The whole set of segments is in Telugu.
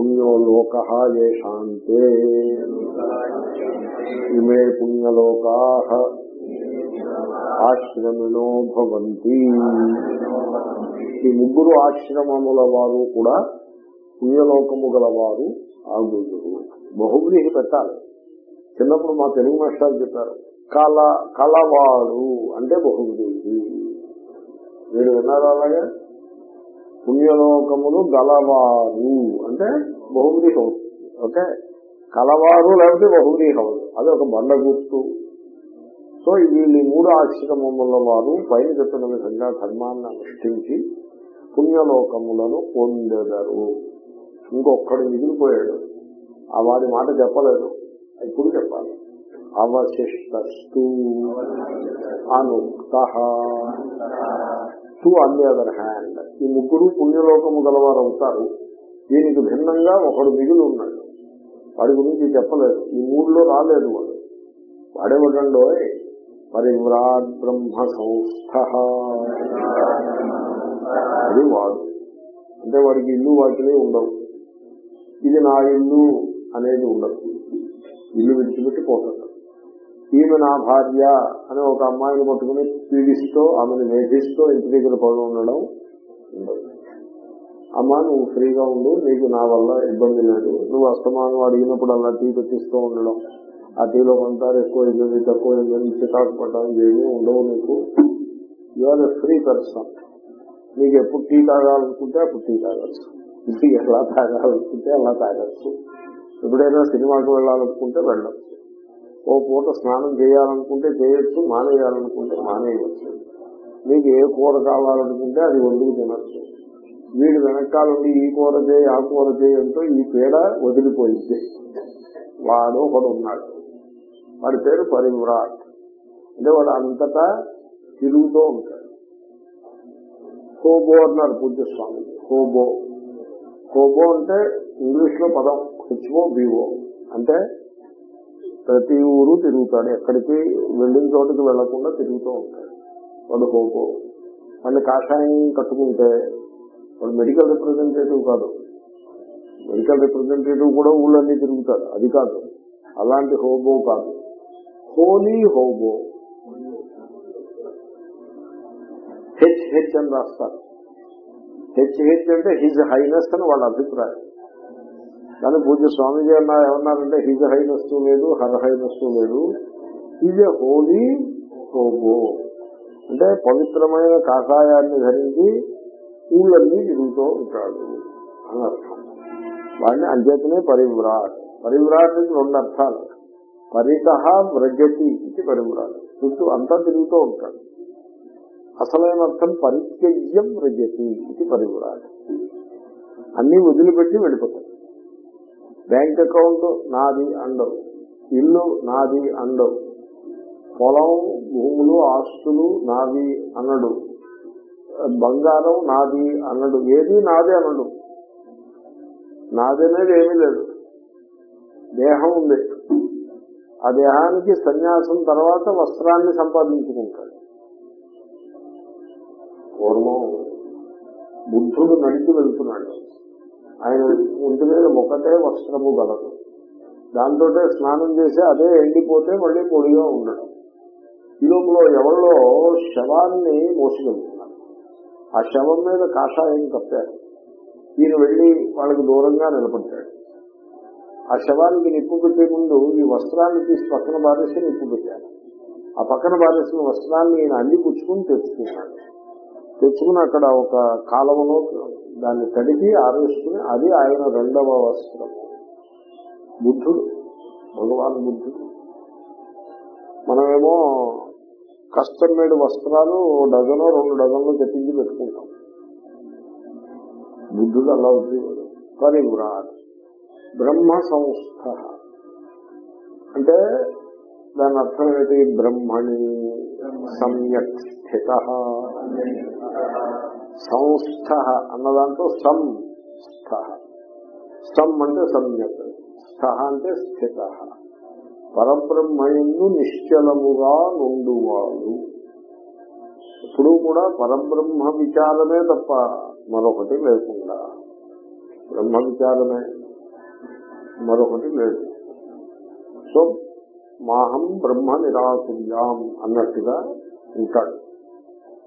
పుణ్యో లోక ఏ శాంతే ఇమే పుణ్యలోకా ఆశ్రమిణో భవంతి. ఈ ముగ్గురు ఆశ్రమముల వారు కూడా పుణ్యలోకము గలవారు ఆగుదురు బహువ్రీహి పెట్టాలి. చిన్నప్పుడు మా తెలుగు మాస్టర్ చెప్పారు కల కలవాడు అంటే బహువ్రీహి మీరు విన్నారు అలాగే? పుణ్యలోకములు గలవారు అంటే బహుమతి హౌస్ ఓకే? కలవారు లేకపోతే బహుమతి అవ్వదు అది ఒక బండ గుర్తు. సో వీళ్ళు మూడు ఆశ్రమముల వారు పైన చెప్పిన విధంగా ధర్మాన్ని అనుష్ఠించి పుణ్యలోకములను పొందెదరు. ఇంకొక్కడు మిగిలిపోయాడు. ఆ వారి మాట చెప్పలేదు. ఇప్పుడు చెప్పాలి. అవశిష్టస్తు అనుక్త. To on the other hand ఈ ముగ్గురు పుణ్యలోకము గలవారు అవుతారు. దీనికి భిన్నంగా ఒకడు మిగిలి ఉన్నాడు. వాడి గురించి చెప్పలేదు. ఈ మూడులో రాలేదు వాడు. వాడేవాడండో పరివ్రాట్ బ్రహ్మ సంస్థ. అది వాడు. అంటే వాడికి ఇల్లు వాటిని ఉండవు. ఇది నా ఇల్లు అనేది ఉండదు. ఇల్లు విడిచిపెట్టి పోతాడు. ఈమె నా భార్య అని ఒక అమ్మాయిని పట్టుకుని పీడిస్తూ ఆమెను వేధిస్తూ ఇంటి దగ్గర పడి ఉండడం ఉండదు. అమ్మ నువ్వు ఫ్రీగా ఉండు నీకు నా వల్ల ఇబ్బంది లేదు. నువ్వు అస్తమానం అడిగినప్పుడు అలా టీ పెట్టిస్తూ ఉండడం. ఆ టీలో కొంత ఎక్కువ ఇబ్బంది తక్కువ ఇబ్బంది చికాకు పడడం ఏమీ ఉండవు నీకు. You are a free person నీకు ఎప్పుడు టీ తాగాలనుకుంటే అప్పుడు టీ తాగచ్చు. టీ ఎలా తాగాలనుకుంటే అలా తాగచ్చు. ఎప్పుడైనా సినిమాకి వెళ్ళాలనుకుంటే వెళ్ళచ్చు. ఓ పూట స్నానం చేయాలనుకుంటే చేయొచ్చు మానేయాలనుకుంటే మానేయవచ్చు మీకు ఏ కూర కావాలనుకుంటే అది వండుకు తినచ్చు. వీడు వెనకాలండి ఈ కూర చేయి ఆ కూర చేయంతో ఈ పీడ వదిలిపోయింది. వాడు ఒకడు ఉన్నాడు. వాడి పేరు పరివ్రాట్ అంటే వాడు అంతటా తిరుగుతూ ఉంటాడు. హోబో అన్నారు పూజ్యస్వామి. హోబో హోబో అంటే ఇంగ్లీష్లో పదం హెచ్ఓ బిఓ అంటే ప్రతి ఊరు తిరుగుతాడు. ఎక్కడికి వెళ్ళిన చోటుకి వెళ్ళకుండా తిరుగుతూ ఉంటాడు. వాడు హోబో మళ్ళీ కాషాయం కట్టుకుంటే వాడు మెడికల్ రిప్రజెంటేటివ్ కాదు. మెడికల్ రిప్రజెంటేటివ్ కూడా ఊళ్ళన్నీ తిరుగుతాడు. అది కాదు. అలాంటి హోబో కాదు. హోలీ హోబో. హెచ్ హెచ్ అని రాస్తారు. హెచ్ హెచ్ అంటే హిజ్ హైనెస్ అని వాళ్ళ అభిప్రాయం. కానీ పూజ స్వామిజీ అన్న ఏమన్నారంటే హిజ హైనస్తు లేదు హర హైనస్తు లేదు. హిజ్ హోలీ హోబో అంటే పవిత్రమైన కాషాయాన్ని ధరించి ఊళ్ళన్నీ తిరుగుతూ ఉంటాడు అని అర్థం. వాడిని అంచేతనే పరివ్రాట్. పరివ్రాట్ రెండు అర్థాలు. పరిత వ్రజతి ఇది పరివ్రాట్. చుట్టూ అంతా తిరుగుతూ ఉంటాడు. అసలైన అర్థం పరిత్యజ్యం వ్రజతి ఇది పరివ్రాట్. అన్ని వదిలిపెట్టి వెళ్ళిపోతాడు. బ్యాంక్ అకౌంట్ నాది అండవు ఇల్లు నాది అండవు పొలం భూములు ఆస్తులు నాది అనడు బంగారం నాది అన్నడు ఏది నాదే అనడు. నాది అనేది ఏమీ లేదు. దేహం ఉంది. ఆ దేహానికి సన్యాసం తర్వాత వస్త్రాన్ని సంపాదించుకుంటాడు. పూర్వం బుద్ధుడు నడిచి వెళ్తున్నాడు. ఆయన ఒంటి మీద ఒకటే వస్త్రము గలదు. దాంతో స్నానం చేసి అదే ఎండిపోతే మళ్ళీ పొడిగా ఉండడం. ఈ లోపల ఎవరిలో శవాన్ని మోసుకెళ్తున్నారు ఆ శవం మీద కాషాయం కప్పారు. ఈయన వెళ్ళి వాళ్ళకి దూరంగా నిలబడ్డాడు. ఆ శవానికి నిప్పు పెట్టే ముందు ఈ వస్త్రాన్ని తీసి పక్కన బారేసి నిప్పు పెట్టారు. ఆ పక్కన బారేసిన వస్త్రాన్ని ఈయన అల్లి పుచ్చుకుని తెచ్చుకున్నాడు. తెచ్చుకుని అక్కడ ఒక కాలంలో దాన్ని తడిగి ఆరేసుకుని అది ఆయన రెండవ వస్త్రం. బుద్ధుడు భగవాన్ బుద్ధుడు. మనమేమో కస్టమ్ మేడ్ వస్త్రాలు డజను రెండు డజన్లు తెప్పించి పెట్టుకుంటాం. బుద్ధుడు అలా ఉద్యోగుడు పరివ్రాట్ బ్రహ్మ సంస్థ. అంటే దాని అర్థం ఏంటి బ్రహ్మణి. సమ్యక్ స్థిత. సంస్థ అన్నదాంతో దాంట్లో సం స్థ. సమ్ అంటే సమ్యక్ స్థ అంటే స్థిత. పరబ్రహ్మయందు నిశ్చలముగా నుండువాడు. ఇప్పుడు కూడా పరబ్రహ్మ విచారమే తప్ప మరొకటి లేకుండా. బ్రహ్మ విచారమే మరొకటి లేదు. సో మాహం బ్రహ్మ నిరాకుర్యాం అన్నట్టుగా ఉంటాడు.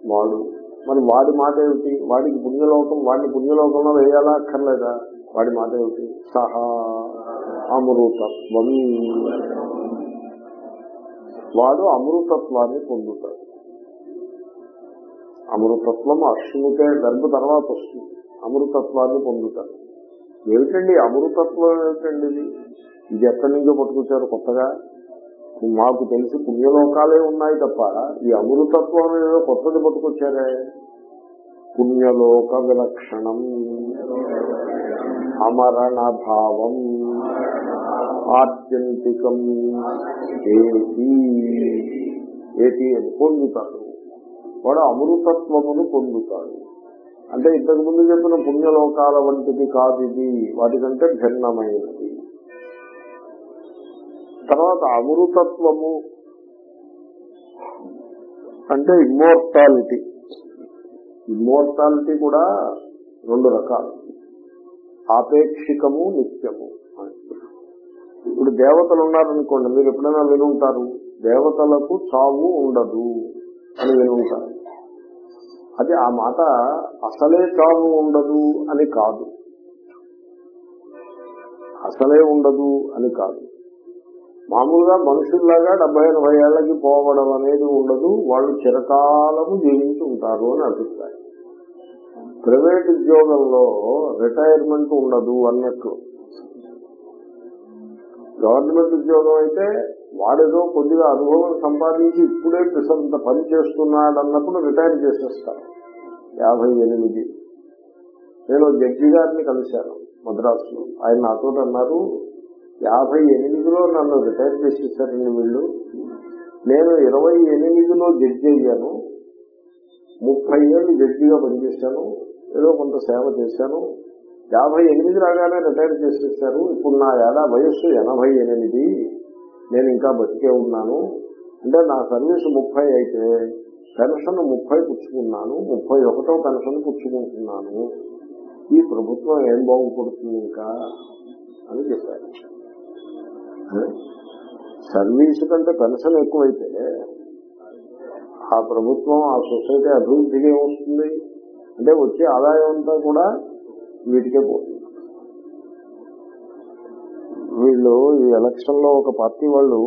వాడు మరి వాడి మాట ఏమిటి? వాడికి పుణ్యలోకం వాడిని పుణ్యలోకంలో వేయాలా అక్కర్లేదా? వాడి మాట ఏమిటి? సహా అమృతత్వం. వాడు అమృతత్వాన్ని పొందుతాడు. అమృతత్వం అశ్నుతే గర్భ తర్వాత వస్తుంది. అమృతత్వాన్ని పొందుతాడు. ఏమిటండి అమృతత్వం ఏమిటండి ఇది? ఇది ఎక్కడి నుంచో పట్టుకొచ్చారు కొత్తగా? మాకు తెలిసి పుణ్యలోకాలే ఉన్నాయి తప్ప ఈ అమృతత్వం ఏదో కొత్తది పట్టుకొచ్చారే. పుణ్యలోక విలక్షణం అమరణ భావం ఆత్యంతికం ఏతి ఏతి అని పొందుతాడు. వాడు అమృతత్వమును పొందుతాడు. అంటే ఇంతకు ముందు చెప్పిన పుణ్యలోకాల వంటిది కాదు ఇది. వాటికంటే భిన్నమైనది. తర్వాత అమృతత్వము అంటే ఇమ్మోర్టాలిటీ. ఇమ్మోర్టాలిటీ కూడా రెండు రకాలు. ఆపేక్షికము నిత్యము. ఇప్పుడు దేవతలు ఉన్నారనుకోండి మీరు ఎప్పుడైనా వినుంటారు దేవతలకు చావు ఉండదు అని వినుంటారు. అది ఆ మాట అసలే చావు ఉండదు అని కాదు. అసలే ఉండదు అని కాదు. మామూలుగా మనుషుల్లాగా డెబ్బై ఎనభై ఏళ్ళకి పోవడం అనేది ఉండదు. వాళ్ళు చిరకాలము జీవించి ఉంటారు అని అభిప్రాయం. ప్రైవేట్ ఉద్యోగంలో రిటైర్మెంట్ ఉండదు అన్నట్లు. గవర్నమెంట్ ఉద్యోగం అయితే వాడేదో కొద్దిగా అనుభవం సంపాదించి ఇప్పుడే పిసంత పని చేస్తున్నాడు అన్నప్పుడు రిటైర్ చేసేస్తారు. యాభై ఎనిమిది. నేను జడ్జి గారిని కలిశాను మద్రాసులో. ఆయన నాతో అన్నారు యాభై ఎనిమిదిలో నన్ను రిటైర్ చేసేసారండి వీళ్ళు. నేను ఇరవై ఎనిమిదిలో జడ్జి అయ్యాను. ముప్పై ఏళ్ళు జడ్జిగా పనిచేశాను. ఏదో కొంత సేవ చేశాను. యాభై ఎనిమిది రాగానే రిటైర్ చేసేసారు ఇప్పుడు నా ఏడా వయస్సు ఎనభై ఎనిమిది నేను ఇంకా బతికే ఉన్నాను. అంటే నా సర్వీసు ముప్పై అయితే పెన్షన్ ముప్పై పుచ్చుకున్నాను. ముప్పై ఒకటో పెన్షన్ పుచ్చుకుంటున్నాను. ఈ ప్రభుత్వం ఏం బాగుపడుతుంది ఇంకా అని చెప్పారు. సర్వీస్ కంటే పెన్షన్ ఎక్కువైతే ఆ ప్రభుత్వం ఆ సొసైటీ అభివృద్ధికి ఏమొస్తుంది? అంటే వచ్చే ఆదాయం అంతా కూడా వీటికే పోతుంది. వీళ్ళు ఈ ఎలక్షన్లో ఒక పార్టీ వాళ్ళు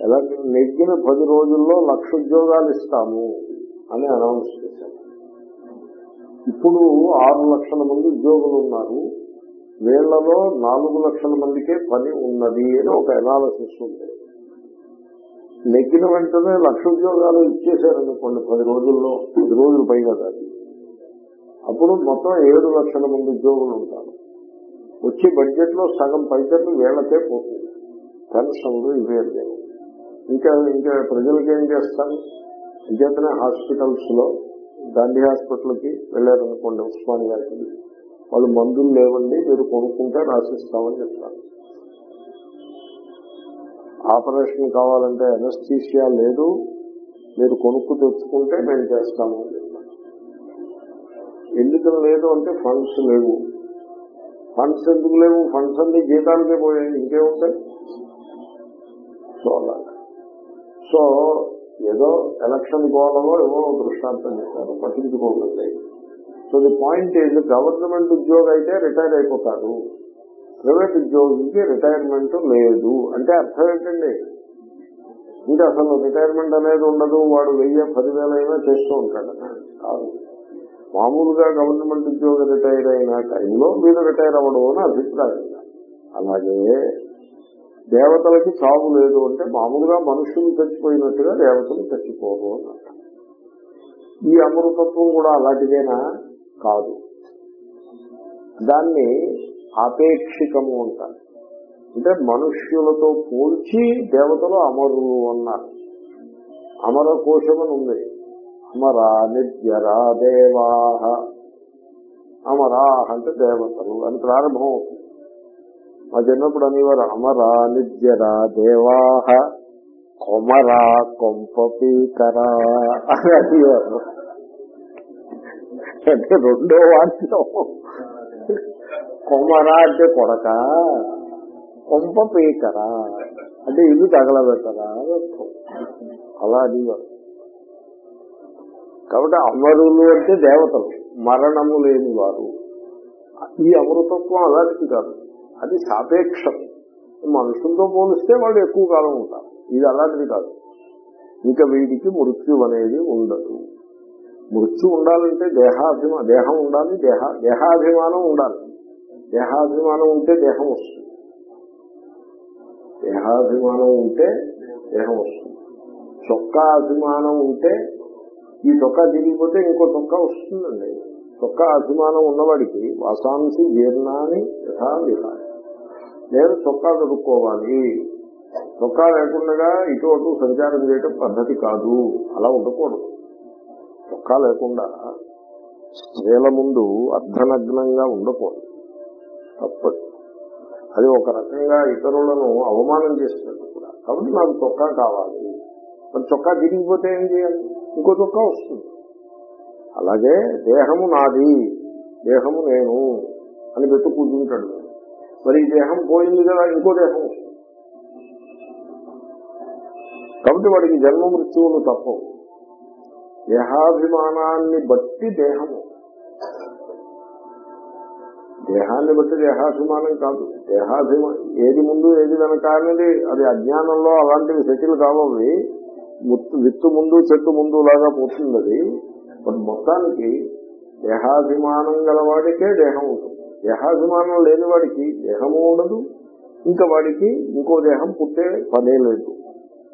ఎలా నెగ్గిన పది రోజుల్లో లక్ష ఉద్యోగాలు ఇస్తాము అని అనౌన్స్ చేశారు. ఇప్పుడు ఆరు లక్షల మంది ఉద్యోగులు ఉన్నారు. వీళ్ళలో నాలుగు లక్షల మందికే పని ఉన్నది అని ఒక అనాలసిస్ ఉంది. నెగ్గిన వెంటనే లక్ష ఉద్యోగాలు ఇచ్చేసారనుకోండి పది రోజుల్లో పది రోజులు పైగా దాన్ని అప్పుడు మొత్తం ఏడు లక్షల మంది ఉద్యోగులు ఉంటారు. వచ్చే బడ్జెట్లో సగం పైసలు వేళ్ళకే పోతుంది. పెన్షన్లు ఇవే లేవు ఇంకా ఇంకా ప్రజలకి ఏం చేస్తారు? అంచేతనే హాస్పిటల్స్లో గాంధీ హాస్పిటల్కి వెళ్ళారనుకోండి ఉస్మాన్ గారికి. వాళ్ళు మందులు లేవండి మీరు కొనుక్కుంటే రాసిస్తామని చెప్తారు. ఆపరేషన్ కావాలంటే ఎనస్థీషియా లేదు మీరు కొనుక్కు తెచ్చుకుంటే మేము చేస్తాము అని చెప్తాను ఎందుకు లేదు అంటే ఫండ్స్ లేవు. ఫండ్స్ ఎందుకు లేవు? ఫండ్స్ అన్ని జీతాలకే పోయాయి ఇంకేముంటాయి? సో అలా. సో ఏదో ఎలక్షన్ గోళంలో ఏవో దృష్టాంతం చేశారు పట్టించుకోకండి. So the point is government ఉద్యోగం అయితే రిటైర్ అయిపోతారు ప్రైవేట్ ఉద్యోగికి రిటైర్మెంట్ లేదు. అంటే అర్థం ఏంటండి? ఇంకా అసలు రిటైర్మెంట్ అనేది ఉండదు. వాడు వెయ్యి పదివేల అయినా చేస్తూ ఉంటాడు. కాదు. మామూలుగా గవర్నమెంట్ ఉద్యోగం రిటైర్ అయిన టైంలో మీరు రిటైర్ అవ్వడం అని అభిప్రాయం. అలాగే దేవతలకి చావు లేదు అంటే మామూలుగా మనుషులు చచ్చిపోయినట్టుగా దేవతలు చచ్చిపోరు అన్నమాట. ఈ అమృతత్వం కూడా అలాంటిదేనా? కాదు. దాన్ని ఆపేక్షికము అంటారు. అంటే మనుష్యులతో పోల్చి దేవతలు అమరులు అన్నారు. అమర కోశమని ఉంది. అమరా నిత్యరా దేవా అమరా అంటే దేవతలు అని ప్రారంభం అవుతుంది. మా చిన్నప్పుడు అనేవారు అమరా నిత్యరా దేవా కొమరా కొంపీకరా అని అనేవారు. అంటే రెండో వాక్యం కొమరా అంటే కొడక కొంప పీకరా అంటే ఇల్లు తగలబెట్టరా అలా అడిగారు కాబట్టి అమరులు అంటే దేవతలు మరణము లేని వారు. ఈ అమృతత్వం అలాంటిది కాదు. అది సాపేక్షం. మనుషులతో పోలిస్తే వాళ్ళు ఎక్కువ కాలం ఉంటారు. ఇది అలాంటిది కాదు. ఇంకా వీడికి మృత్యు అనేది ఉండదు. మృత్యు ఉండాలంటే దేహాభిమా దేహం ఉండాలి దేహ దేహాభిమానం ఉండాలి. దేహాభిమానం ఉంటే దేహం వస్తుంది. దేహాభిమానం ఉంటే దేహం వస్తుంది. చొక్కా అభిమానం ఉంటే ఈ చొక్కా తిరిగిపోతే ఇంకో చొక్కా వస్తుందండి. చొక్కా అభిమానం ఉన్నవాడికి వాసాంసి జీర్ణాన్ని యథా విహారి. నేను చొక్కా దొరుక్కోవాలి చొక్కా లేకుండా ఇటు అటు సంచారం చేయటం పద్ధతి కాదు. అలా ఉండకూడదు. చొక్కా లేకుండా స్త్రీల ముందు అర్ధనగ్నంగా ఉండకూడదు. తప్పదు. అది ఒక రకంగా ఇతరులను అవమానం చేసినట్టు కూడా. కాబట్టి నాకు చొక్కా కావాలి. మరి చొక్కా తిరిగిపోతే ఏం చేయాలి? ఇంకో చొక్కా వస్తుంది. అలాగే దేహము నాది దేహము నేను అని పెట్టు కూర్చుంటాడు. మరి ఈ దేహం పోయింది కదా ఇంకో దేహం వస్తుంది. కాబట్టి వాడికి జన్మ మృత్యువులు తప్పవు. దేహాభిమానాన్ని బట్టి దేహము. దేహాన్ని బట్టి దేహాభిమానం కాదు. దేహాభిమానం ఏది ముందు ఏది వెనక అనేది అది అజ్ఞానంలో అలాంటివి సెటిల్ కావాలి విత్తు ముందు చెట్టు ముందు లాగా పోతుంది అది బట్ మొత్తానికి దేహాభిమానం గలవాడికే దేహం ఉంటుంది. దేహాభిమానం లేని వాడికి దేహము ఉండదు. ఇంకా వాడికి ఇంకో దేహం పుట్టే పనే లేదు.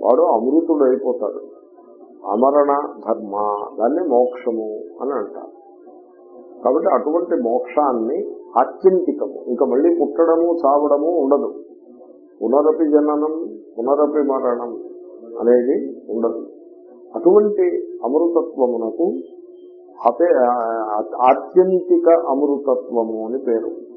వాడు అమృతుడు అయిపోతాడు అమరణ ధర్మ దాన్ని మోక్షము అని అంటారు. కాబట్టి అటువంటి మోక్షాన్ని ఆత్యంతికము. ఇంకా మళ్ళీ పుట్టడము చావడము ఉండదు. పునరపి జననం పునరపి మరణం అనేది ఉండదు. అటువంటి అమృతత్వమునకు అపే ఆత్యంతిక అమృతత్వము అని పేరు.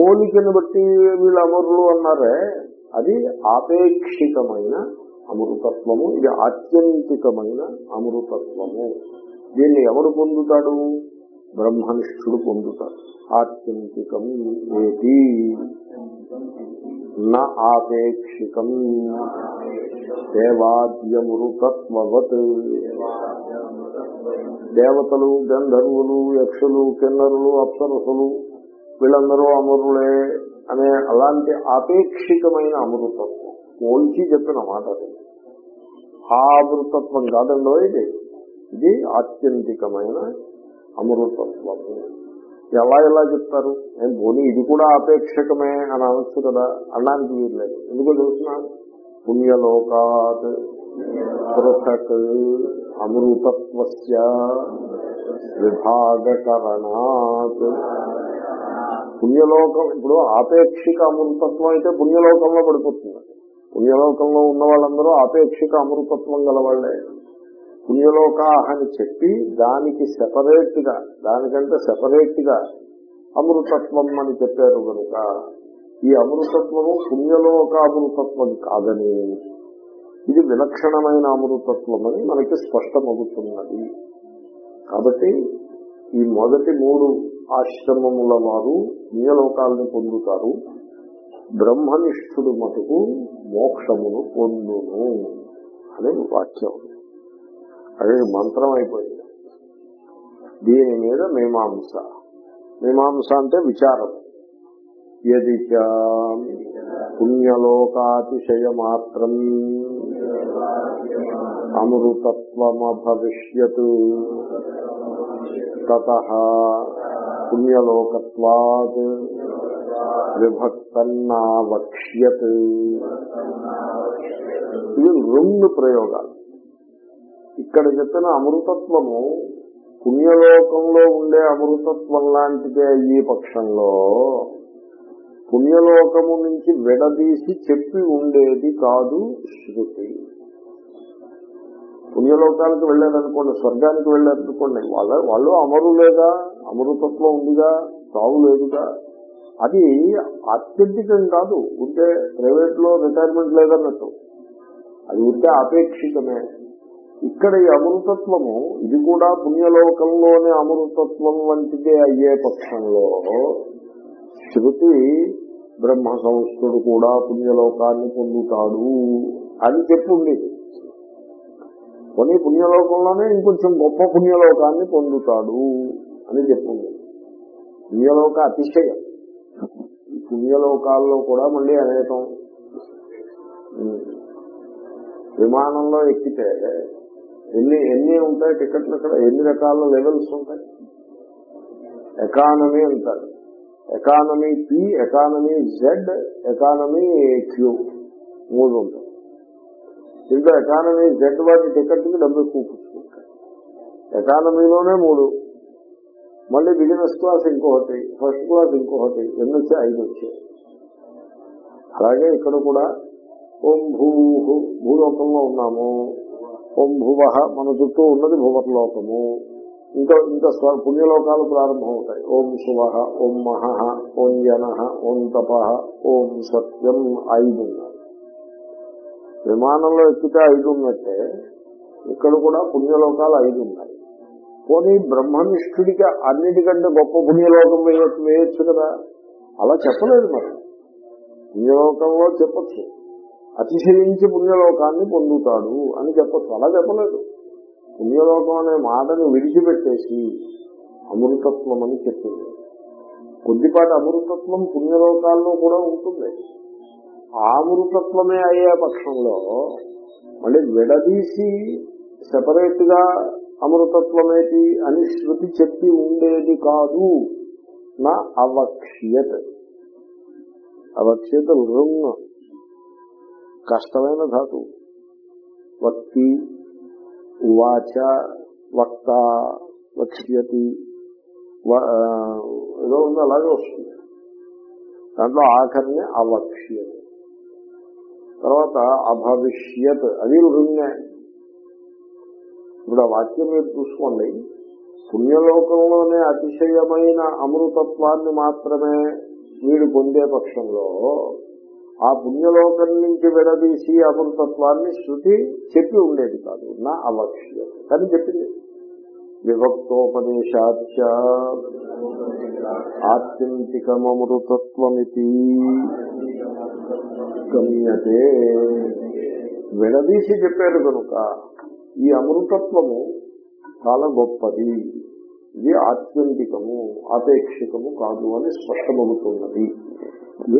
పోలికను బట్టి వీళ్ళు అమరులు అన్నారే అది ఆపేక్షికమైన అమృతత్వము. ఇది ఆత్యంతికమైన అమృతత్వము. దీన్ని ఎవడు పొందుతాడు? బ్రహ్మనిష్ఠుడు పొందుతాడు. ఆత్యంతికం ఏది నా ఆపేక్షికం. దేవాద్యమృతత్వవత్. దేవతలు గంధర్వులు యక్షులు కిన్నరులు అప్సరసులు వీళ్ళందరూ అమరులే అనే అలాంటి ఆపేక్షికమైన అమృతత్వం పోల్చి చెప్పిన మాట అది. కాదండో ఇది. ఇది ఆత్యంతికమైన అమృతత్వము ఎలా ఎలా చెప్తారు? నేను పోనీ ఇది కూడా ఆపేక్షకమే అని అనొచ్చు కదా అనడానికి వీలు లేదు. ఎందుకో తెలుసిన? పుణ్యలోకాత్ పృథక్ అమృతత్వస్య విభాగకరణాత్. పుణ్యలోకం ఇప్పుడు ఆపేక్షిక అమృతత్వం అయితే పుణ్యలోకంలో పడిపోతుంది. పుణ్యలోకంలో ఉన్న వాళ్ళందరూ ఆపేక్షిక అమృతత్వం గలవాళ్ళే. పుణ్యలోకాహ అని చెప్పి దానికి సెపరేట్గా దానికంటే సెపరేట్గా అమృతత్వం అని చెప్పారు కనుక ఈ అమృతత్వము పుణ్యలోక అమృతత్వం కాదని ఇది విలక్షణమైన అమృతత్వం అని మనకి స్పష్టమవుతున్నది కాబట్టి ఈ మొదటి మూడు ఆశ్రమముల వారు పుణ్యలోకాలను పొందుతారు. బ్రహ్మనిష్ఠుడు మటుకు మోక్షమును పొందును అనే వాక్యం. అదే మంత్రం అయిపోయింది. దీని మీద మీమాంస. మీమాంస అంటే విచారం. ఎది చ అమృతత్వమభవిష్యత్. తత పుణ్యలోకత్వాత్ విభక్తన్నావక్ష్యత్ ఇవి రెండు ప్రయోగాలు. ఇక్కడ చెప్పిన అమృతత్వము పుణ్యలోకంలో ఉండే అమృతత్వం లాంటిదే ఈ పక్షంలో. పుణ్యలోకము నుంచి విడదీసి చెప్పి ఉండేది కాదు శృతి. పుణ్యలోకానికి వెళ్ళారనుకోండి స్వర్గానికి వెళ్ళారనుకోండి వాళ్ళ వాళ్ళు అమరులేదా? అమృతత్వం ఉందిగా? చావు లేదుగా? అది అత్యధికం కాదు ఉంటే ప్రైవేట్లో రిటైర్మెంట్ లేదన్నట్టు. అది ఉంటే అపేక్షితమే ఇక్కడ ఈ అమృతత్వము ఇది కూడా పుణ్యలోకంలోని అమృతత్వం వంటిదే అయ్యే పక్షంలో. శృతి బ్రహ్మ సంస్థుడు కూడా పుణ్యలోకాన్ని పొందుతాడు అని చెప్పుంది కొన్ని పుణ్యలోకంలోనే ఇంకొంచెం గొప్ప పుణ్యలోకాన్ని పొందుతాడు అని చెప్పుంది పుణ్యలోక అతిశయం. పుణ్యలోకాల్లో కూడా మళ్ళీ అనేకం. విమానంలో ఎక్కితే ఎన్ని ఎన్ని ఉంటాయి టికెట్లు అక్కడ? ఎన్ని రకాల లెవెల్స్ ఉంటాయి? ఎకానమీ అంటారు. Economy P economy Z economy Q మూడు ఉంటాయి. దీంట్లో ఎకానమీ జెడ్ వాటి టికెట్కి డబ్బు ఎక్కువ ఎకానమీలోనే మూడు. మళ్ళీ బిజినెస్ క్లాస్ ఇంకొకటి ఫస్ట్ క్లాస్ ఇంకొకటి ఎన్ని వచ్చాయి ఐదు వచ్చాయి. అలాగే ఇక్కడ కూడా ఓం భూ భూలోకంలో ఉన్నాము. ఓం భువ మన చుట్టూ ఉన్నది భువర్లోకము. ఇంకా ఇంకా స్వ- పుణ్యలోకాలు ప్రారంభం అవుతాయి ఓం శువ ఓం మహ ఓం జన ఓం తప ఓం సత్యం ఐదు ఉన్నాయి. విమానంలో ఎక్కితే ఐదు ఉన్నట్టే ఇక్కడ కూడా పుణ్యలోకాలు ఐదు ఉన్నాయి. పోనీ బ్రహ్మనిష్ఠుడికి అన్నిటికంటే గొప్ప పుణ్యలోకం వేయచ్చు వేయొచ్చు కదా? అలా చెప్పలేదు మరి. పుణ్యలోకంలో చెప్పచ్చు. అతిశయించి పుణ్యలోకాన్ని పొందుతాడు అని చెప్పచ్చు. అలా చెప్పలేదు. పుణ్యలోకం అనే మాటను విడిచిపెట్టేసి అమృతత్వం అని చెప్పింది. కొద్దిపాటి అమృతత్వం పుణ్యలోకాల్లో కూడా ఉంటుంది. ఆ అమృతత్వమే అయ్యే పక్షంలో మళ్ళీ విడదీసి సెపరేట్గా అమృతత్వమేటి? అని శృతి చెప్పి ఉండేది కాదు. నా అవక్ష్యత. అవక్ష్యత రుంగ్ కష్టమైన ధాతు. వక్తి ఉవాచ వక్త వక్ష్యతి వ- ఆ, ఏదో ఉంది అలాగే వస్తుంది. దాంట్లో ఆఖరిని అవక్ష్యత. తర్వాత అభవిష్యత్. అది రుణ్యే ఇప్పుడు ఆ వాక్యం మీరు చూసుకోండి. పుణ్యలోకంలోనే అతిశయమైన అమృతత్వాన్ని మాత్రమే వీడు పొందే పక్షంలో ఆ పుణ్యలోకం నుంచి విడదీసి అమృతత్వాన్ని శృతి చెప్పి ఉండేది కాదు నా అవక్ష్యం కానీ చెప్పింది. విభక్తోపదేశాచ ఆత్యంతికమృతత్వమితి గమ్యతే. విడదీసి చెప్పారు కనుక ఈ అమృతత్వము చాలా గొప్పది. ఇది ఆత్యంతికము ఆపేక్షికము కాదు అని స్పష్టమవుతున్నది.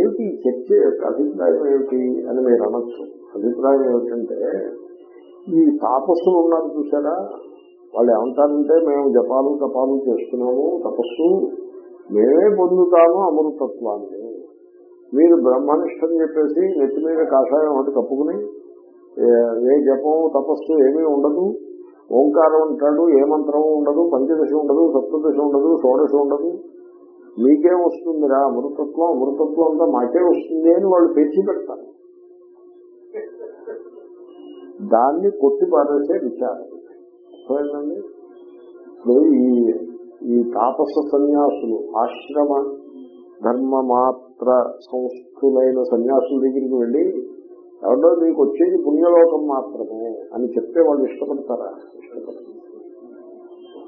ఏమిటి చర్చ యొక్క అభిప్రాయం ఏమిటి అని మీరు అనొచ్చు. అభిప్రాయం ఏమిటంటే ఈ తాపస్సులు ఉన్నారు చూసారా వాళ్ళు ఏమంటారంటే మేము జపాలు తపాలు చేస్తున్నాము తపస్సు. మేమే పొందుతాము అమృతత్వాన్ని. మీరు బ్రహ్మనిష్టం చెప్పేసి నెత్తి మీద కాషాయం ఒకటి కప్పుకుని ఏ- జపం తపస్సు ఏమీ ఉండదు. ఓంకారం అంటాడు ఏ మంత్రము ఉండదు పంచదశ ఉండదు సప్తదశ ఉండదు షోడశ ఉండదు. మీకేం వస్తుందిరా అమృతత్వం అమృతత్వం అంతా మాకే వస్తుంది అని వాళ్ళు పెంచి పెడతారు. దాన్ని కొట్టి పారేసే విచారం. అర్థమైందండి? ఇప్పుడు ఈ ఈ తాపస సన్యాసులు ఆశ్రమ ధర్మ మాత్ర సంస్థులైన సన్యాసుల దగ్గరికి వెళ్ళి ఎవరో మీకు వచ్చేది పుణ్యలోకం మాత్రమే అని చెప్తే వాళ్ళు ఇష్టపడతారా? ఇష్టపడతారు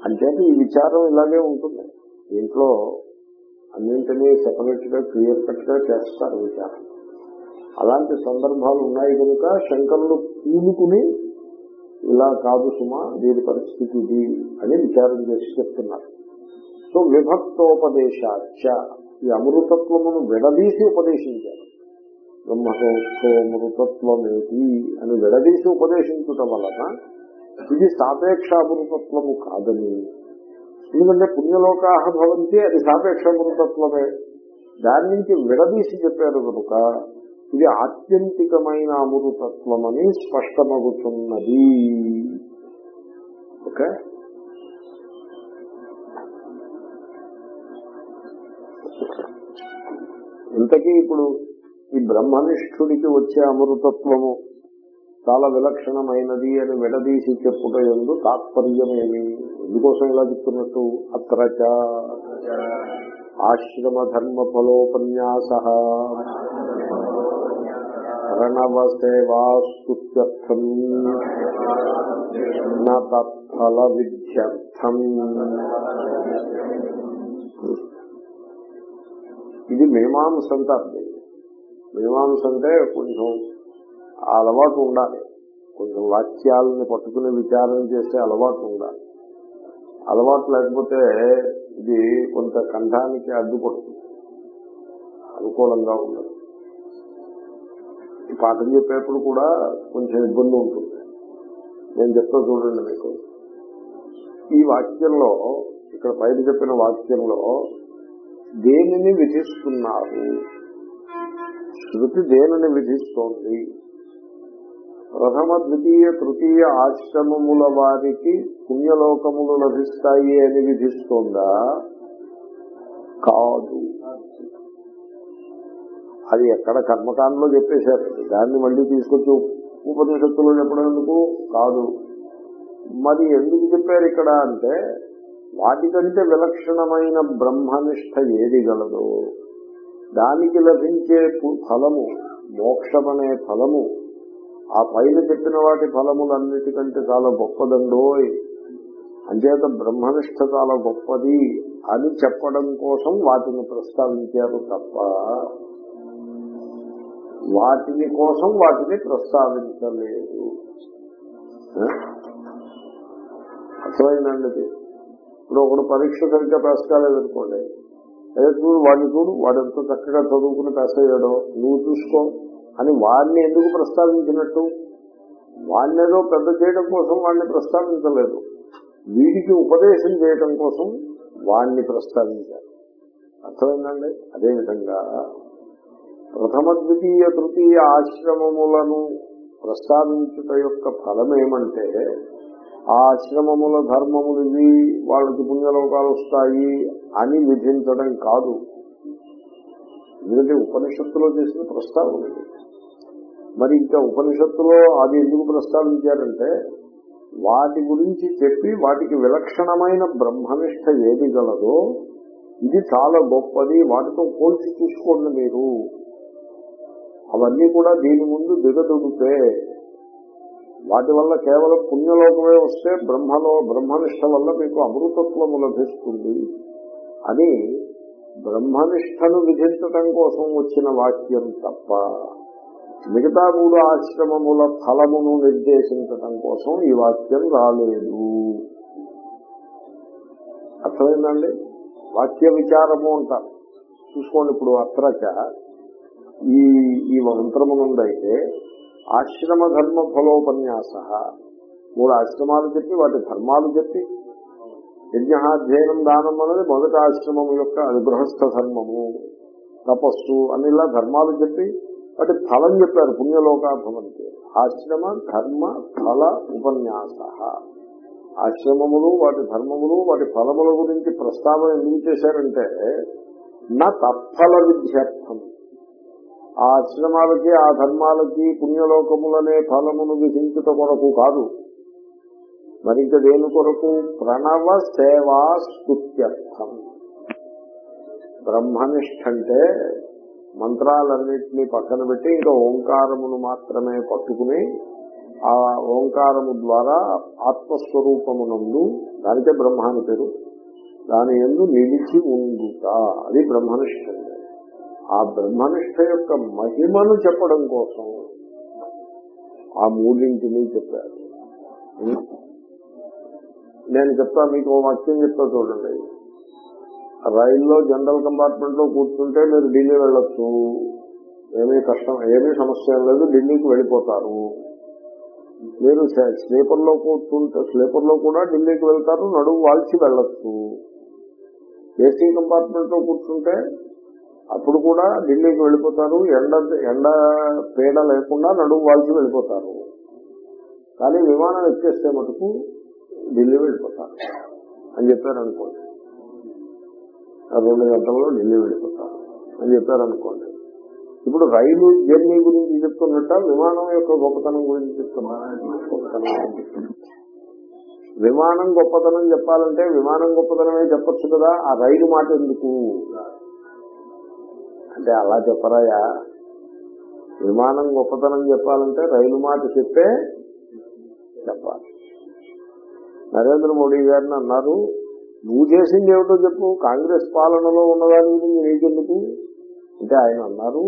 అంచేత ఈ విచారం ఇలాగే ఉంటుంది. దీంట్లో అన్నింటినీ సెపరేట్గా క్లియర్ కట్గా చేస్తారు విచారం. అలాంటి సందర్భాలు ఉన్నాయి కనుక శంకరులు పూనుకుని ఇలా కాదు సుమా దీని పరిస్థితి ఇది అని విచారం చేసి చెప్తున్నారు. సో విభక్తోపదేశాచ ఈ అమృతత్వమును విడదీసి ఉపదేశించారు. బ్రహ్మసోమృతత్వమేటి అని విడదీసి ఉపదేశించటం వలన ఇది సాపేక్ష అమృతత్వము కాదని. ఎందుకంటే పుణ్యలోకాహ భవంతి అది సాపేక్షామృతత్వమే. దాని నుంచి విడదీసి చెప్పారు కనుక ఇది ఆత్యంతికమైన అమృతత్వమని స్పష్టమవుతున్నది ఓకే? ఇంతకీ ఇప్పుడు ఈ బ్రహ్మనిష్ఠుడికి వచ్చే అమృతత్వము చాలా విలక్షణమైనది అని విడదీసి చెప్పుట ఎందు తాత్పర్యమేమి? ఎందుకోసం ఇలా చెప్తున్నట్టు అత్రచ. ఆశ్రమ ధర్మ ఫలోపన్యాస ప్రణవ సేవాస్తుత్యర్థం తత్ఫల విద్యర్థం ఇది మీమాంస అంటారు మీమాంస అంటే కొంచెం ఆ అలవాటు ఉండాలి. కొంచెం వాక్యాలని పట్టుకుని విచారం చేసే అలవాటు ఉండాలి. అలవాటు లేకపోతే ఇది కొంత కంఠానికి అడ్డుపడుతుంది. అనుకూలంగా ఉండదు. ఈ పాఠం చెప్పేప్పుడు కూడా కొంచెం ఇబ్బంది ఉంటుంది. నేను చెప్తా చూడండి మీకు. ఈ వాక్యంలో ఇక్కడ పైన చెప్పిన వాక్యంలో దేనిని విధిస్తున్నారు? శృతి దేనిని విధిస్తోంది? ప్రథమ ద్వితీయ తృతీయ ఆశ్రమముల వారికి పుణ్యలోకములు లభిస్తాయి అని విధిస్తోందా? కాదు. అది ఎక్కడ కర్మకాండలో చెప్పేశారు. దాన్ని మళ్ళీ తీసుకొచ్చి ఉపనిషత్తులో చెప్పడేందుకు కాదు. మరి ఎందుకు చెప్పారు ఇక్కడ అంటే వాటికంటే విలక్షణమైన బ్రహ్మనిష్ట ఏది గలదో? దానికి లభించే ఫలము మోక్షమనే ఫలము ఆ పైన చెప్పిన వాటి ఫలములన్నిటికంటే చాలా గొప్పదండోయ్. అంచేత బ్రహ్మనిష్ట చాలా గొప్పది అని చెప్పడం కోసం వాటిని ప్రస్తావించారు తప్ప వాటిని కోసం వాటిని ప్రస్తావించలేదు. అర్థమైందండి ఇప్పుడు ఒకడు పరీక్ష సరిగ్గా పాస్ కాలేదనుకోండి అదే చూడు వాడిని చూడు వాడు చక్కగా చదువుకుని పాస్ అయ్యాడో నువ్వు చూసుకో. అని వాడిని ఎందుకు ప్రస్తావించినట్టు? వాడిని ఏదో పెద్ద చేయడం కోసం వాడిని ప్రస్తావించలేదు. వీడికి ఉపదేశం చేయడం కోసం వాణ్ణి ప్రస్తావించారు. అర్థమైందండి? అదేవిధంగా ప్రథమ ద్వితీయ తృతీయ ఆశ్రమములను ప్రస్తావించుట యొక్క ఫలమేమంటే ఆ ఆశ్రమముల ధర్మములు ఇవి వాళ్ళకి పుణ్యలోకాలు వస్తాయి అని విధించడం కాదు. ఎందుకంటే ఉపనిషత్తులో చేసిన ప్రస్తావన మరి ఇంకా ఉపనిషత్తులో అది ఎందుకు ప్రస్తావించారంటే వాటి గురించి చెప్పి వాటికి విలక్షణమైన బ్రహ్మనిష్ట ఏది గలదో ఇది చాలా గొప్పది వాటితో పోల్చి చూసుకోండి మీరు. అవన్నీ కూడా దీని ముందు దిగదుడితే వాటి వల్ల కేవలం పుణ్యలోకమే వస్తే బ్రహ్మలో బ్రహ్మనిష్ట వల్ల మీకు అమృతత్వము లభిస్తుంది. అని బ్రహ్మనిష్టను విధించటం కోసం వచ్చిన వాక్యం తప్ప మిగతా మూడు ఆశ్రమముల ఫలమును నిర్దేశించటం కోసం ఈ వాక్యం రాలేదు. అర్థమైందండి? వాక్య విచారము అంటారు. చూసుకోండి ఇప్పుడు అత్రచ ఈ ఈ మంత్రము ఆశ్రమ ధర్మ ఫలోపన్యాస మూడు ఆశ్రమాలు చెప్పి వాటి ధర్మాలు చెప్పి. యజ్ఞాధ్యయనం దానం అనేది మొదటి ఆశ్రమం యొక్క అది గృహస్థ ధర్మము. తపస్సు అని ఇలా ధర్మాలు చెప్పి వాటి ఫలం చెప్పారు పుణ్యలోకాభవంతి. ఆశ్రమ ధర్మ ఫల ఉపన్యాస. ఆశ్రమములు వాటి ధర్మములు వాటి ఫలముల గురించి ప్రస్తావన ఎందుకు చేశారంటే నా తత్ఫల విద్యార్థం. ఆ ఆశ్రమాలకి ఆ ధర్మాలకి పుణ్యలోకములనే ఫలమును విధించుట కొరకు కాదు. మరి ఇంకా దేని కొరకు? ప్రణవ సేవా స్తుత్యర్థం. బ్రహ్మనిష్ట అంటే మంత్రాలన్నింటినీ పక్కన పెట్టి ఇంకా ఓంకారమును మాత్రమే పట్టుకుని ఆ ఓంకారము ద్వారా ఆత్మస్వరూపమునందు దానికే బ్రహ్మాని పేరు దాని ఎందు నిలిచి ఉండుట. అది బ్రహ్మనిష్ట. ఆ బ్రహ్మనిష్ట యొక్క మహిమను చెప్పడం కోసం ఆ మూడింటిని చెప్పారు. నేను చెప్తా మీకు వాక్యం చెప్తా చూడండి. రైల్లో జనరల్ కంపార్ట్మెంట్లో కూర్చుంటే మీరు ఢిల్లీ వెళ్ళొచ్చు. ఏమీ కష్టం ఏమీ సమస్య లేదు ఢిల్లీకి వెళ్ళిపోతారు. మీరు స్లీపర్లో కూర్చుంటే స్లీపర్లో కూడా ఢిల్లీకి వెళ్తారు నడువు వాల్చి వెళ్ళొచ్చు. ఏసీ కంపార్ట్మెంట్లో కూర్చుంటే అప్పుడు కూడా ఢిల్లీకి వెళ్ళిపోతారు. ఎండ ఎండ పీడ లేకుండా నడుము వాల్చి వెళ్ళిపోతారు. కానీ విమానం ఎక్కేస్తే మటుకు ఢిల్లీ వెళ్ళిపోతారు అని చెప్పారు అనుకోండి రెండు గంటల్లో ఢిల్లీ వెళ్ళిపోతారు అని చెప్పారు అనుకోండి ఇప్పుడు రైలు జర్నీ గురించి చెప్తున్నట్ట విమానం యొక్క గొప్పతనం గురించి చెప్తున్నారా. గొప్పతనం విమానం గొప్పతనం చెప్పాలంటే విమానం గొప్పతనమే చెప్పచ్చు కదా ఆ రైలు మాట ఎందుకు? అంటే అలా చెప్పరాయా? విమానం గొప్పతనం చెప్పాలంటే రైలు మాట చెప్పే చెప్పాలి. నరేంద్ర మోడీ గారిని అన్నారు నువ్వు చేసింది ఏమిటో చెప్పు. కాంగ్రెస్ పాలనలో ఉన్నదాని గురించి నీకెందుకు? అంటే ఆయన అన్నారు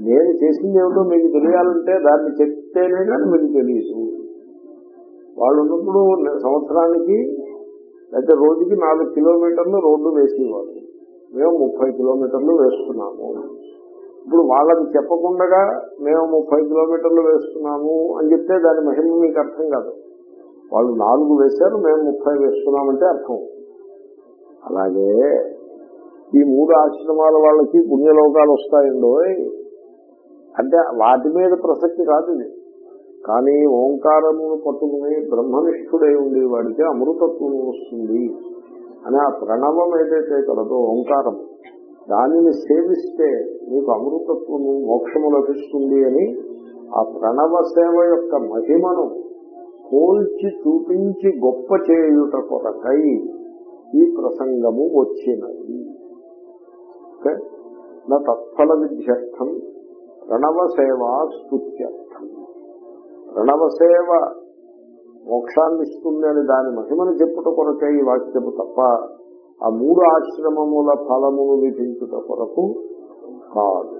నేను చేసింది ఏమిటో మీకు తెలియాలంటే దాన్ని చెప్తేనే కానీ మీకు తెలియదు వాళ్ళు ఉన్నప్పుడు సంవత్సరానికి అయితే రోజుకి నాలుగు కిలోమీటర్లు రోడ్డు వేసేవాళ్ళు మేము ముప్పై కిలోమీటర్లు వేస్తున్నాము. ఇప్పుడు వాళ్ళకి చెప్పకుండా మేము ముప్పై కిలోమీటర్లు వేస్తున్నాము అని చెప్తే దాని మహిమ మీకు అర్థం కాదు. వాళ్ళు నాలుగు వేశారు మేము ముప్పై వేస్తున్నామంటే అర్థం. అలాగే ఈ మూడు ఆశ్రమాల వాళ్ళకి పుణ్యలోకాలు వస్తాయండో అంటే వాటి మీద ప్రసక్తి కాదు ఇది. కానీ ఓంకారమును పట్టుకుని బ్రహ్మనిష్ఠుడై ఉండేవాడికి అమృతత్వం వస్తుంది. అని ఆ ప్రణవం ఏదైతే కలదో ఓంకారం దానిని సేవిస్తే నీకు అమృతత్వము మోక్షము లభిస్తుంది అని ఆ ప్రణవ సేవ యొక్క మహిమను పోల్చి చూపించి గొప్ప చేయుట కొరకై ఈ ప్రసంగము వచ్చినది. నా తత్ఫల విద్యర్థం ప్రణవ సేవా స్తుత్యర్థం. ప్రణవ సేవ మోక్షాన్ని ఇస్తుంది అని దాని మహిమను చెప్పుట కొరకే ఈ వాక్యము తప్ప ఆ మూడు ఆశ్రమముల ఫలమును విధించుట కొరకు కాదు.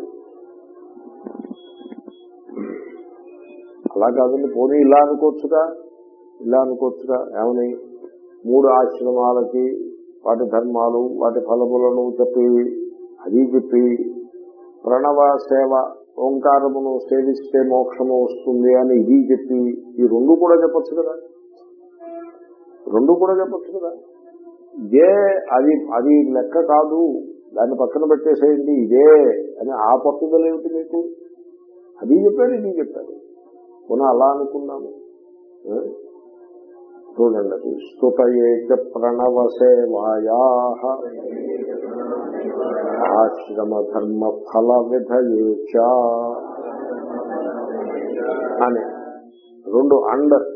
అలా కాదండి పోనీ ఇలా అనుకోవచ్చుగా? ఇలా అనుకోవచ్చుగా? ఏమని? మూడు ఆశ్రమాలకి వాటి ధర్మాలు వాటి ఫలములను చెప్పి అది చెప్పి ప్రణవ సేవ ఓంకారమును సేవిస్తే మోక్షము వస్తుంది అని ఇది చెప్పి ఈ రెండు కూడా చెప్పచ్చు కదా? రెండు కూడా చెప్పచ్చు కదా? ఇదే అది అది లెక్క కాదు. దాన్ని పక్కన పెట్టేసేయండి ఇదే అని ఆ పట్టుదల ఏమిటి మీకు? అది చెప్పారు ఇది చెప్పారు పునః అలా అనుకున్నాము. చూడండి అది స్తుతయే ప్రణవ సేవాయా ఆశ్రమ ధర్మ ఫల విధయేచ చ. అని. రెండు అండర్.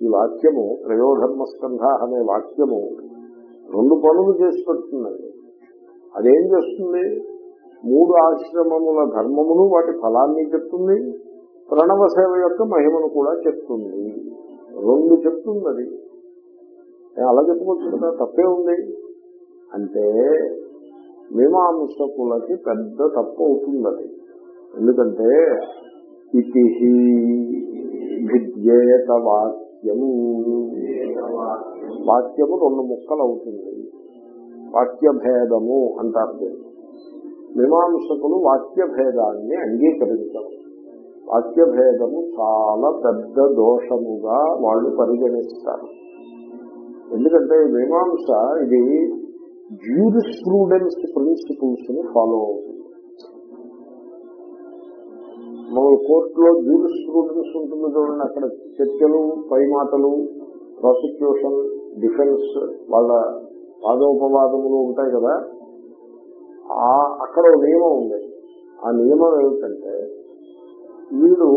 ఈ వాక్యము త్రయోధర్మస్కంధ అనే వాక్యము రెండు పనులు చేసి పెడుతుందండి అదేం చేస్తుంది? మూడు ఆశ్రమముల ధర్మమును వాటి ఫలాన్ని చెప్తుంది ప్రణవ సేవ యొక్క మహిమను కూడా చెప్తుంది. రెండు చెప్తుంది అది అలా చెప్పుకోవచ్చు కదా తప్పే ఉంది. అంటే మీమాంసకులకి పెద్ద తప్పు అవుతుంది అది ఎందుకంటే ఇతి విద్యేత వాక్యం వాక్యము రెండు ముక్కలు అవుతుంది వాక్య భేదము అంటారు మీమాంసకులు వాక్య భేదాన్ని అంగీకరించరు. వాక్య భేదము చాలా పెద్ద దోషముగా వాళ్ళు పరిగణిస్తారు. ఎందుకంటే మీమాంస ఇది జ్యూరిస్ ప్రూడెన్స్ ప్రిన్సిపల్స్ని ఫాలో అవుతుంది. మామూలు కోర్టులో జ్యూరిస్ ప్రూడెన్స్ ఉంటుంది చూడండి. అక్కడ చర్చలు పై మాటలు ప్రాసిక్యూషన్ డిఫెన్స్ వాళ్ళ వాదోపవాదములు ఉంటాయి కదా. ఆ అక్కడ నియమం ఉంది. ఆ నియమం ఏమిటంటే వీడు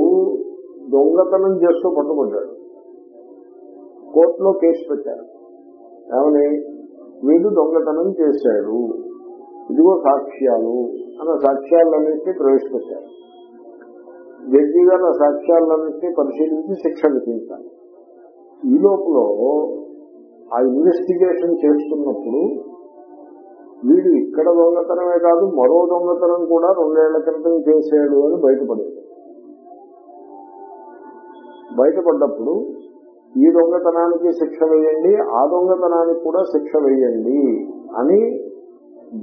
దొంగతనం చేస్తూ పట్టుకుంటాడు కోర్టులో కేసు పెట్టారు. ఏమని? వీడు దొంగతనం చేశాడు. ఇదిగో సాక్ష్యాలు. అన్న సాక్ష్యాలన్నింటినీ ప్రవేశపెట్టారు. జడ్జి గారు ఆ సాక్ష్యాలన్నింటినీ పరిశీలించి శిక్ష విధించాలి. ఈ లోపల ఆ ఇన్వెస్టిగేషన్ చేస్తున్నప్పుడు వీడు ఇక్కడ దొంగతనమే కాదు మరో దొంగతనం కూడా రెండేళ్ళ క్రితం చేశాడు అని బయటపడేది. బయటపడ్డప్పుడు ఈ దొంగతనానికి శిక్ష వేయండి ఆ దొంగతనానికి కూడా శిక్ష వేయండి అని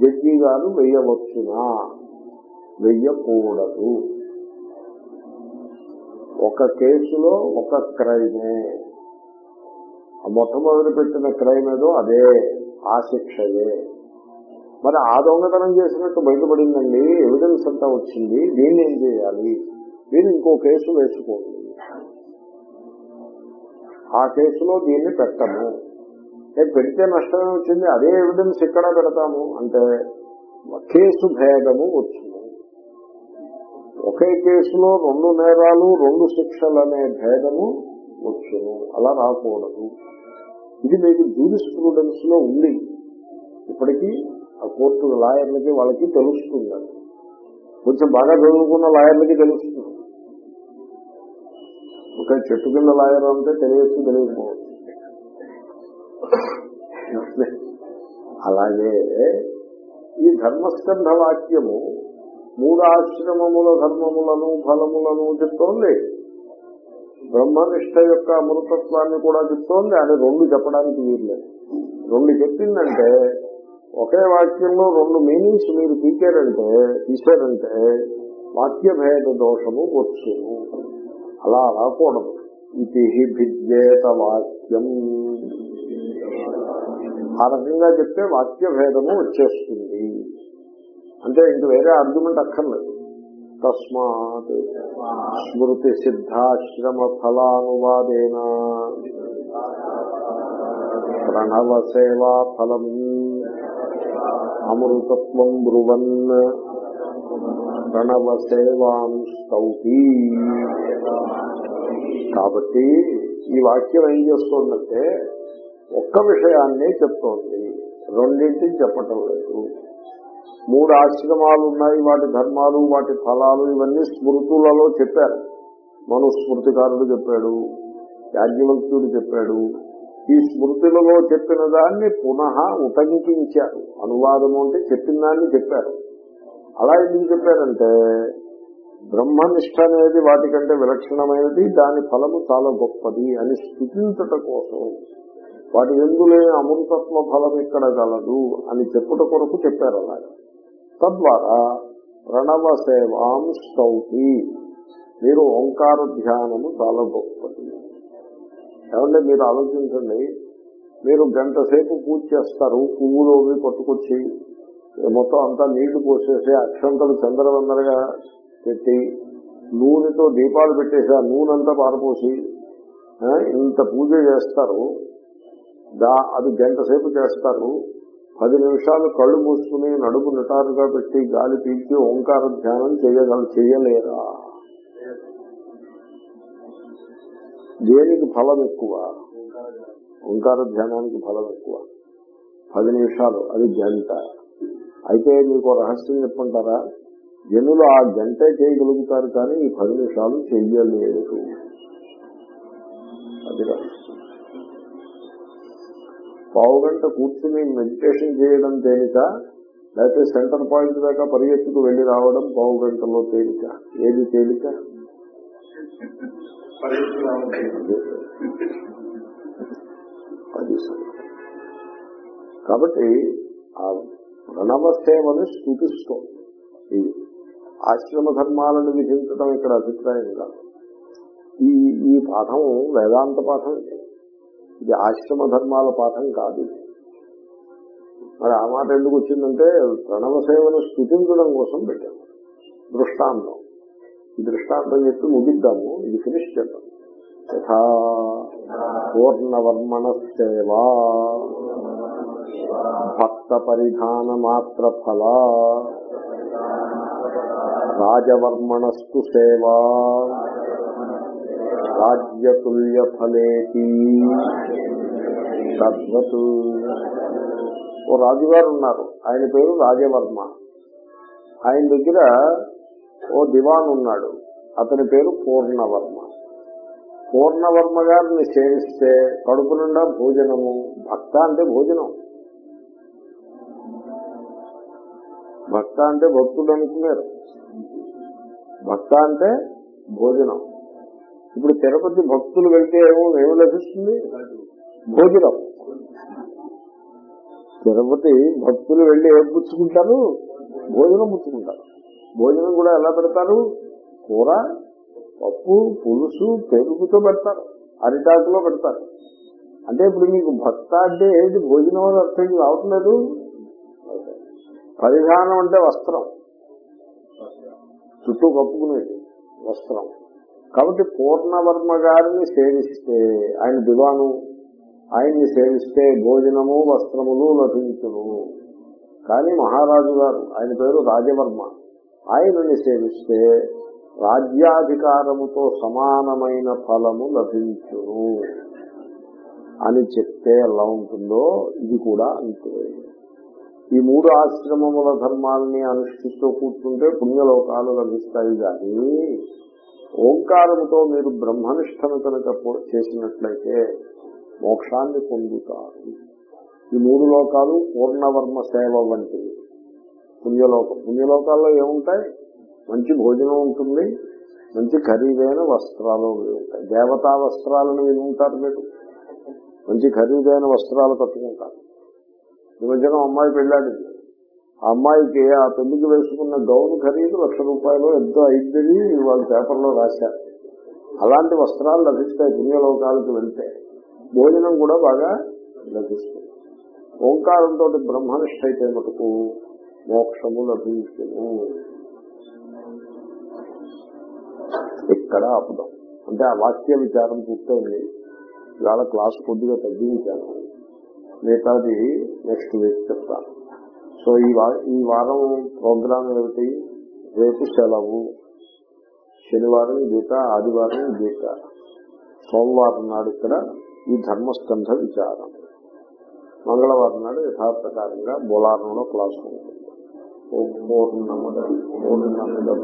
జడ్జి గారు వేయవచ్చునా? వెయ్యకూడదు ఒక కేసులో ఒక క్రైమే. ఆ మొట్టమొదటి పెట్టిన క్రైమ్ ఏదో అదే ఆ శిక్షయే. మరి ఆ దొంగతనం చేసినట్టు బయటపడిందండి ఎవిడెన్స్ అంతా వచ్చింది దీన్ని ఏం చేయాలి? దీన్ని ఇంకో కేసు వేసుకోండి. ఆ కేసులో దీన్ని పెట్టము. పెడితే నష్టమే వచ్చింది అదే ఎవిడెన్స్ ఇక్కడ పెడతాము? అంటే కేసు భేదము వచ్చింది ఒకే కేసులో రెండు నేరాలు రెండు శిక్షలు అనే భేదము వచ్చును. అలా రాకూడదు. ఇది మీకు జూరిస్ స్టూడెంట్స్లో ఉంది. ఇప్పటికీ ఆ కోర్టు లాయర్లకి వాళ్ళకి తెలుస్తుంది అది. కొంచెం బాగా చదువుకున్న లాయర్లకి తెలుస్తుంది. ఒక చెట్టు కింద లాయర్ అంటే తెలియచ్చు తెలియకపోవచ్చు. అలాగే ఈ ధర్మస్కంధ వాక్యము మూడు ఆశ్రమముల ధర్మములను ఫలములను చెప్తోంది. బ్రహ్మనిష్ట యొక్క అమృతత్వాన్ని కూడా చెప్తోంది. అని రెండు చెప్పడానికి వీర్లేదు రెండు చెప్పిందంటే ఒకే వాక్యంలో రెండు మీనింగ్స్ మీరు తీసారంటే తీశారంటే వాక్య భేద దోషము వచ్చు. అలా రాకూడదు ఇది భిద్యేత వాక్యం. ఆ రకంగా చెప్తే వాక్య భేదము వచ్చేస్తుంది. అంటే ఇంక వేరే ఆర్గ్యుమెంట్ అక్కర్లేదు. తస్మాత్ స్మృతి సిద్ధాశ్రమ ఫలానువాదేన ప్రణవ సేవా ఫలం అమృతత్వం బ్రువన్ ప్రణవ సేవాం స్తౌతి. కాబట్టి ఈ వాక్యం ఏం చేస్తోందంటే ఒక్క విషయాన్నే చెప్తోంది. రెండింటిని చెప్పటం లేదు. మూడు ఆశ్రమాలు ఉన్నాయి వాటి ధర్మాలు వాటి ఫలాలు ఇవన్నీ స్మృతులలో చెప్పారు. మనుస్మృతికారుడు చెప్పాడు యాజ్ఞవల్క్యుడు చెప్పాడు. ఈ స్మృతులలో చెప్పిన దాన్ని పునః ఉటంకించారు. అనువాదము అంటే చెప్పిన దాన్ని చెప్పారు. అలా ఎందుకు చెప్పారంటే బ్రహ్మనిష్ట అనేది వాటికంటే విలక్షణమైనది దాని ఫలము చాలా గొప్పది అని స్థుతించట కోసం వాటి ఎందులే అమృతత్వ ఫలం ఇక్కడ గలదు అని చెప్పుట కొరకు చెప్పారు అలాగా. తద్వారా ప్రణవ సేవాం స్తౌతి. మీరు ఓంకార ధ్యానము చాలా గొప్పది. ఏమంటే మీరు ఆలోచించండి. మీరు గంట సేపు పూజ చేస్తారు పువ్వులోవి పట్టుకొచ్చి మొత్తం అంతా నీళ్ళు పోసేసి అక్షంతలు చందరవందరగా పెట్టి నూనెతో దీపాలు పెట్టేసి ఆ నూనె అంతా పారపోసి ఇంత పూజ చేస్తారు దా అది గంట సేపు చేస్తారు పది నిమిషాలు కళ్ళు మూసుకుని నడుపు నిటారుగా పెట్టి గాలి పీల్చి ఓంకార ధ్యానం చేయగల చేయలేరా? దేనికి ఫలం ఎక్కువ? ఓంకార ధ్యానానికి ఫలం ఎక్కువ. పది నిమిషాలు అది గంట. అయితే మీకు రహస్యం చెప్పంటారా జనులు ఆ గంటే చేయగలుగుతారు కానీ ఈ పది నిమిషాలు చెయ్యలేదు అది రహస్యం. పావు గంట కూర్చుని మెడిటేషన్ చేయడం తేలిక లేకపోతే సెంటర్ పాయింట్ దాకా పరిగెత్తుకు వెళ్ళి రావడం పావు గంటలో తేలిక. ఏది తేలిక? అది. కాబట్టి ఆ ప్రణవ సేవని స్థుతిస్తోంది ఇది ఆశ్రమ ధర్మాలను విధించడం ఇక్కడ అభిప్రాయం కాదు. ఈ ఈ పాఠం వేదాంత పాఠం ఇది. ఆశ్రమ ధర్మాల పాఠం కాదు. మరి ఆ మాట ఎందుకు వచ్చిందంటే ప్రణవ సేవను స్థుతించడం కోసం పెట్టాము దృష్టాంతం. ఈ దృష్టాంతం చెప్పి ముగిద్దాము. ఇది ఫినిష్ చేద్దాం. యథా పూర్ణవర్మణ సేవా భక్త పరిధాన మాత్ర ఫల రాజవర్మణస్తు సేవా రాజ్యతుల్యఫలేతి. తద్వత్. ఓ రాజుగారు ఉన్నారు. ఆయన పేరు రాజవర్మ. ఆయన దగ్గర ఓ దివాన్ ఉన్నాడు. అతని పేరు పూర్ణవర్మ. పూర్ణవర్మ గారిని సేవిస్తే కడుపు నిండా భోజనము భక్త అంటే భోజనం. భక్త అంటే భక్తుడు అనుకున్నారు. భక్త అంటే భోజనం. ఇప్పుడు తిరుపతి భక్తులు వెళ్తే ఏమో ఏమి లభిస్తుంది? భోజనం. తిరుపతి భక్తులు వెళ్ళి ఏం పుచ్చుకుంటారు? భోజనం పుచ్చుకుంటారు. భోజనం కూడా ఎలా పెడతారు? కూర పప్పు పులుసు పెరుగుతో పెడతారు. అరిటాకులో పెడతారు. అంటే ఇప్పుడు మీకు భక్త అంటే ఏది భోజనం అని అర్థం రావట్లేదు పరిధానం అంటే వస్త్రం. చుట్టూ కప్పుకునేది వస్త్రం. కాబట్టి పూర్ణవర్మ గారిని సేవిస్తే ఆయన దివాను ఆయన్ని సేవిస్తే భోజనము వస్త్రములు లభించును. కానీ మహారాజు గారు ఆయన పేరు రాజవర్మ. ఆయనని సేవిస్తే రాజ్యాధికారముతో సమానమైన ఫలము లభించును. అని చెప్తే ఎలా ఉంటుందో ఇది కూడా అంతే. ఈ మూడు ఆశ్రమముల ధర్మాల్ని అనుష్ఠిస్తూ కూర్చుంటే పుణ్యలోకాలు లభిస్తాయి కానీ ఓంకారముతో మీరు బ్రహ్మనిష్టను కనుక చేసినట్లయితే మోక్షాన్ని పొందుతారు. ఈ మూడు లోకాలు పూర్ణవర్మ సేవ వంటివి. పుణ్యలోకం. పుణ్యలోకాల్లో ఏముంటాయి? మంచి భోజనం ఉంటుంది మంచి ఖరీదైన వస్త్రాలు ఉంటాయి. దేవతా వస్త్రాలను విని ఉంటారు మీరు? మంచి ఖరీదైన వస్త్రాలు కట్టుకుంటారు. ఈ మధ్యన అమ్మాయి పెళ్ళాడింది. ఆ అమ్మాయికి ఆ పెళ్ళికి వేసుకున్న గౌన్ ఖరీదు లక్ష రూపాయలు ఎంతో అయిందని వాళ్ళు పేపర్లో రాశారు. అలాంటి వస్త్రాలు లభిస్తాయి పుణ్యలోకాలకు వెళ్తే. భోజనం కూడా బాగా లభిస్తుంది. ఓంకారంతో బ్రహ్మనిష్ట అయితే మటుకు మోక్షము లభించును. ఇక్కడ ఆపుదాం అంటే ఆ వాక్య విచారం పూర్తయింది. ఇవాళ క్లాస్ కొద్దిగా తగ్గించాను. మిగతాది నెక్స్ట్ వీక్ చెప్తాను. సో ఈ ఈ వారం ప్రోగ్రామ్ ఏమిటి? రేపు సెలవు. శనివారం గీత ఆదివారం గీత. సోమవారం నాడు ఇక్కడ ఈ ధర్మస్కంధ విచారం. మంగళవారం నాడు యథాప్రకారంగా బోలారంలో క్లాస్ ఉంటుంది. ఓం పూర్ణముద. పూర్ణముద.